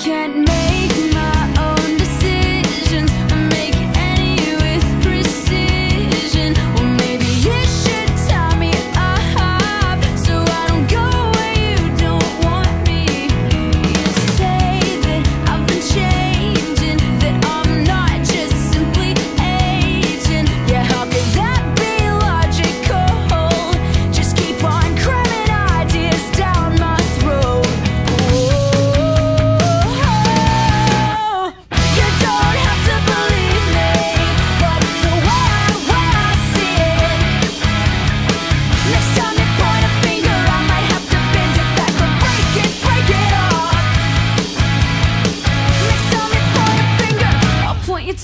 can't make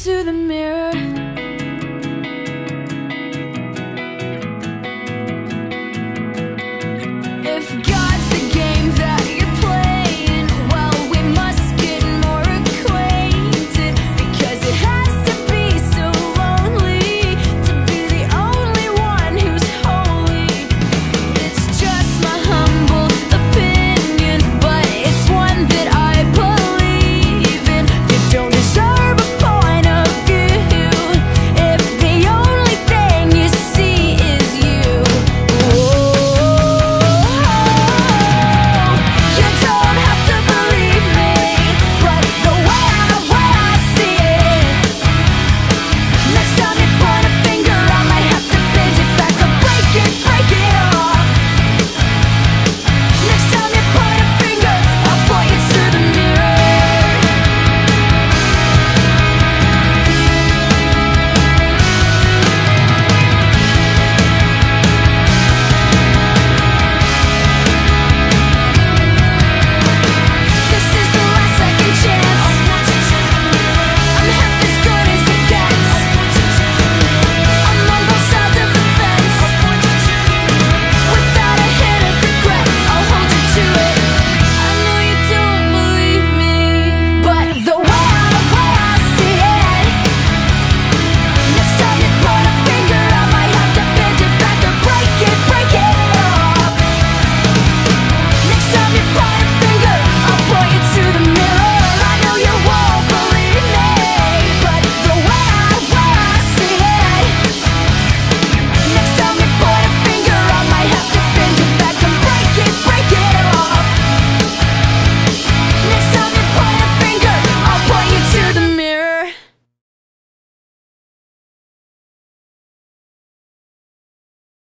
to the mirror.